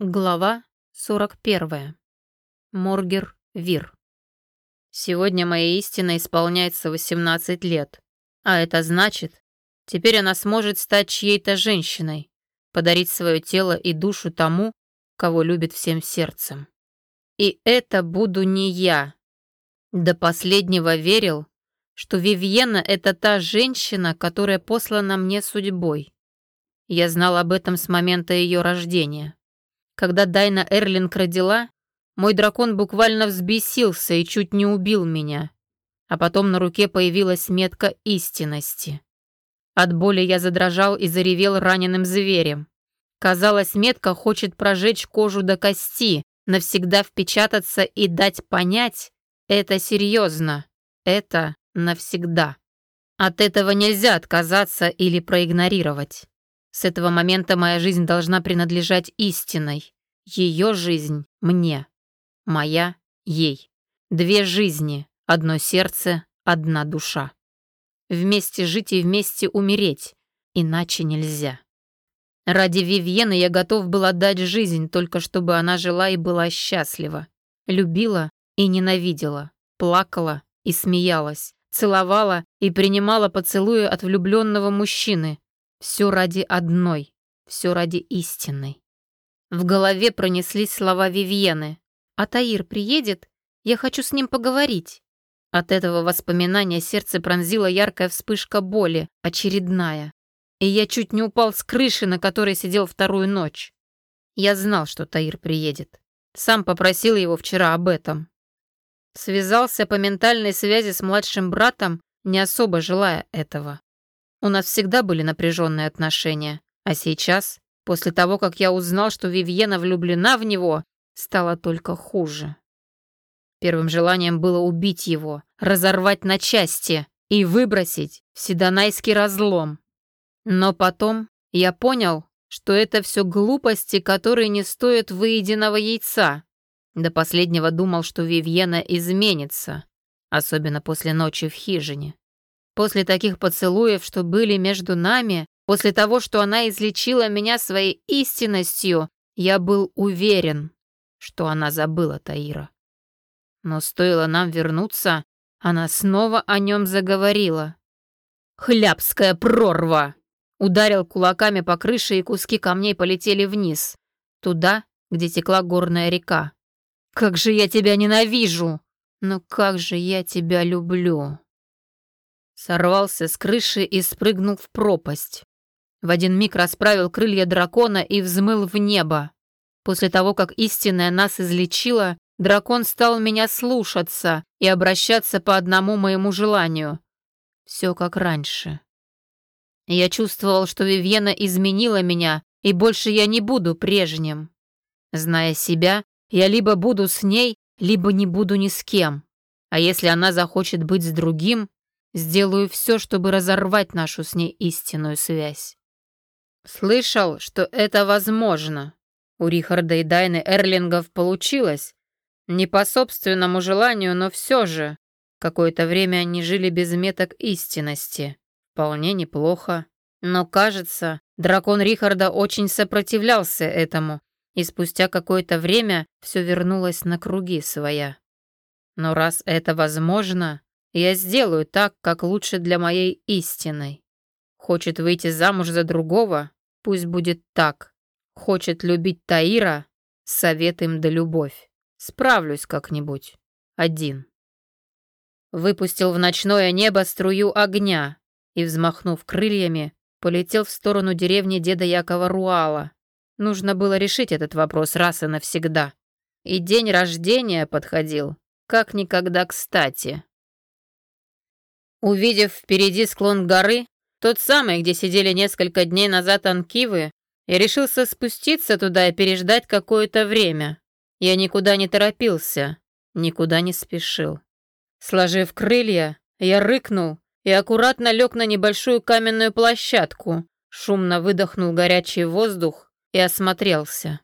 Глава 41. Моргер Вир. Сегодня моей истина исполняется 18 лет. А это значит, теперь она сможет стать чьей-то женщиной, подарить свое тело и душу тому, кого любит всем сердцем. И это буду не я. До последнего верил, что Вивьена — это та женщина, которая послана мне судьбой. Я знал об этом с момента ее рождения. Когда Дайна Эрлинг родила, мой дракон буквально взбесился и чуть не убил меня. А потом на руке появилась метка истинности. От боли я задрожал и заревел раненым зверем. Казалось, метка хочет прожечь кожу до кости, навсегда впечататься и дать понять, это серьезно, это навсегда. От этого нельзя отказаться или проигнорировать. С этого момента моя жизнь должна принадлежать истинной. Ее жизнь мне. Моя ей. Две жизни, одно сердце, одна душа. Вместе жить и вместе умереть. Иначе нельзя. Ради Вивьены я готов был отдать жизнь, только чтобы она жила и была счастлива. Любила и ненавидела. Плакала и смеялась. Целовала и принимала поцелуи от влюбленного мужчины, все ради одной, все ради истинной. В голове пронеслись слова Вивьены. «А Таир приедет? Я хочу с ним поговорить». От этого воспоминания сердце пронзила яркая вспышка боли, очередная. И я чуть не упал с крыши, на которой сидел вторую ночь. Я знал, что Таир приедет. Сам попросил его вчера об этом. Связался по ментальной связи с младшим братом, не особо желая этого. У нас всегда были напряженные отношения, а сейчас, после того, как я узнал, что Вивьена влюблена в него, стало только хуже. Первым желанием было убить его, разорвать на части и выбросить в седонайский разлом. Но потом я понял, что это все глупости, которые не стоят выеденного яйца. До последнего думал, что Вивьена изменится, особенно после ночи в хижине. После таких поцелуев, что были между нами, после того, что она излечила меня своей истинностью, я был уверен, что она забыла Таира. Но стоило нам вернуться, она снова о нем заговорила. «Хлябская прорва!» Ударил кулаками по крыше, и куски камней полетели вниз, туда, где текла горная река. «Как же я тебя ненавижу! Но как же я тебя люблю!» Сорвался с крыши и спрыгнул в пропасть. В один миг расправил крылья дракона и взмыл в небо. После того, как истинная нас излечила, дракон стал меня слушаться и обращаться по одному моему желанию. Все как раньше. Я чувствовал, что Вивьена изменила меня, и больше я не буду прежним. Зная себя, я либо буду с ней, либо не буду ни с кем. А если она захочет быть с другим, Сделаю все, чтобы разорвать нашу с ней истинную связь. Слышал, что это возможно. У Рихарда и Дайны Эрлингов получилось. Не по собственному желанию, но все же. Какое-то время они жили без меток истинности. Вполне неплохо. Но, кажется, дракон Рихарда очень сопротивлялся этому, и спустя какое-то время все вернулось на круги своя. Но раз это возможно, я сделаю так, как лучше для моей истины. Хочет выйти замуж за другого? Пусть будет так. Хочет любить Таира? Совет им да любовь. Справлюсь как-нибудь. Один. Выпустил в ночное небо струю огня и, взмахнув крыльями, полетел в сторону деревни деда Якова Руала. Нужно было решить этот вопрос раз и навсегда. И день рождения подходил, как никогда кстати. Увидев впереди склон горы, тот самый, где сидели несколько дней назад анкивы, я решился спуститься туда и переждать какое-то время. Я никуда не торопился, никуда не спешил. Сложив крылья, я рыкнул и аккуратно лег на небольшую каменную площадку, шумно выдохнул горячий воздух и осмотрелся.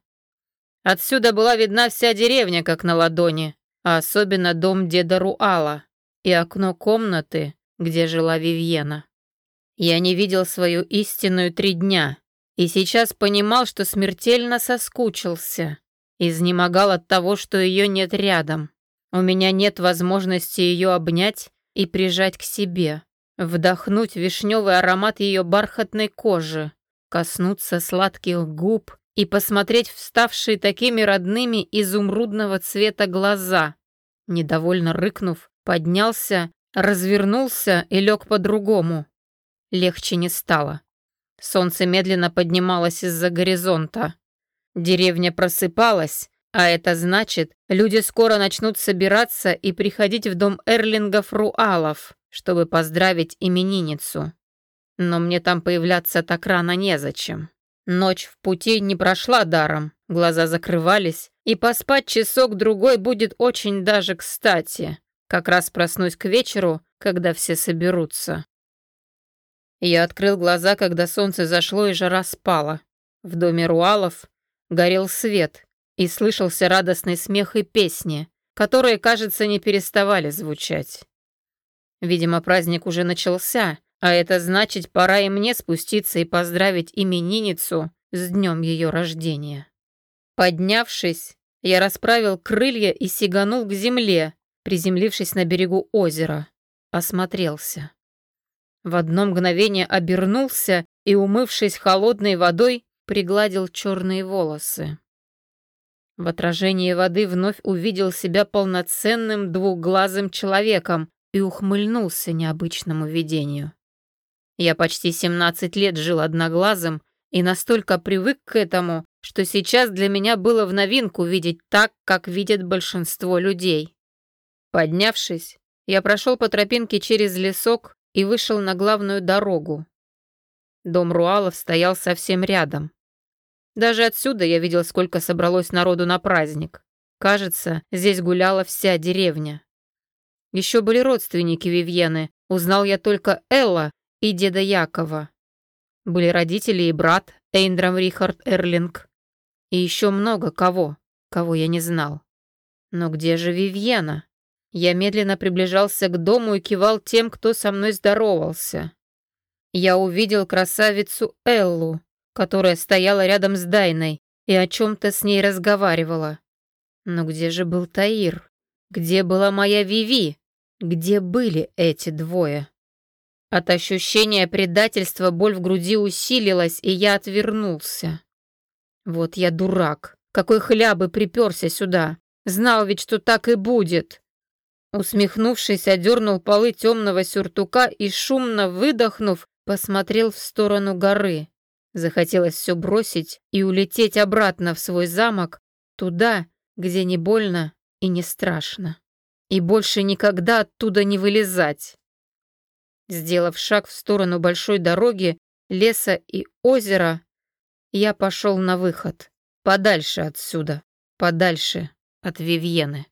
Отсюда была видна вся деревня, как на ладони, а особенно дом деда Руала и окно комнаты, где жила Вивьена. Я не видел свою истинную три дня, и сейчас понимал, что смертельно соскучился. Изнемогал от того, что ее нет рядом. У меня нет возможности ее обнять и прижать к себе, вдохнуть вишневый аромат ее бархатной кожи, коснуться сладких губ и посмотреть вставшие такими родными изумрудного цвета глаза. Недовольно рыкнув, поднялся, развернулся и лег по-другому. Легче не стало. Солнце медленно поднималось из-за горизонта. Деревня просыпалась, а это значит, люди скоро начнут собираться и приходить в дом Эрлингов-Руалов, чтобы поздравить именинницу. Но мне там появляться так рано незачем. Ночь в пути не прошла даром, глаза закрывались, и поспать часок-другой будет очень даже кстати. Как раз проснусь к вечеру, когда все соберутся. Я открыл глаза, когда солнце зашло и жара спала. В доме Руалов горел свет, и слышался радостный смех и песни, которые, кажется, не переставали звучать. Видимо, праздник уже начался, а это значит, пора и мне спуститься и поздравить именинницу с днем ее рождения. Поднявшись, я расправил крылья и сиганул к земле, приземлившись на берегу озера. Осмотрелся. В одно мгновение обернулся и, умывшись холодной водой, пригладил черные волосы. В отражении воды вновь увидел себя полноценным двухглазым человеком и ухмыльнулся необычному видению. Я почти 17 лет жил одноглазым и настолько привык к этому, что сейчас для меня было в новинку видеть так, как видят большинство людей. Поднявшись, я прошел по тропинке через лесок и вышел на главную дорогу. Дом Руалов стоял совсем рядом. Даже отсюда я видел, сколько собралось народу на праздник. Кажется, здесь гуляла вся деревня. Еще были родственники Вивьены, узнал я только Элла и деда Якова. Были родители и брат Эйндрам Рихард Эрлинг. И еще много кого, кого я не знал. Но где же Вивьена? Я медленно приближался к дому и кивал тем, кто со мной здоровался. Я увидел красавицу Эллу, которая стояла рядом с Дайной и о чем-то с ней разговаривала. Но где же был Таир? Где была моя Виви? Где были эти двое? От ощущения предательства боль в груди усилилась, и я отвернулся. Вот я дурак. Какой хлябы приперся сюда. Знал ведь, что так и будет. Усмехнувшись, одернул полы темного сюртука и, шумно выдохнув, посмотрел в сторону горы. Захотелось все бросить и улететь обратно в свой замок, туда, где не больно и не страшно. И больше никогда оттуда не вылезать. Сделав шаг в сторону большой дороги, леса и озера, я пошел на выход, подальше отсюда, подальше от Вивьены.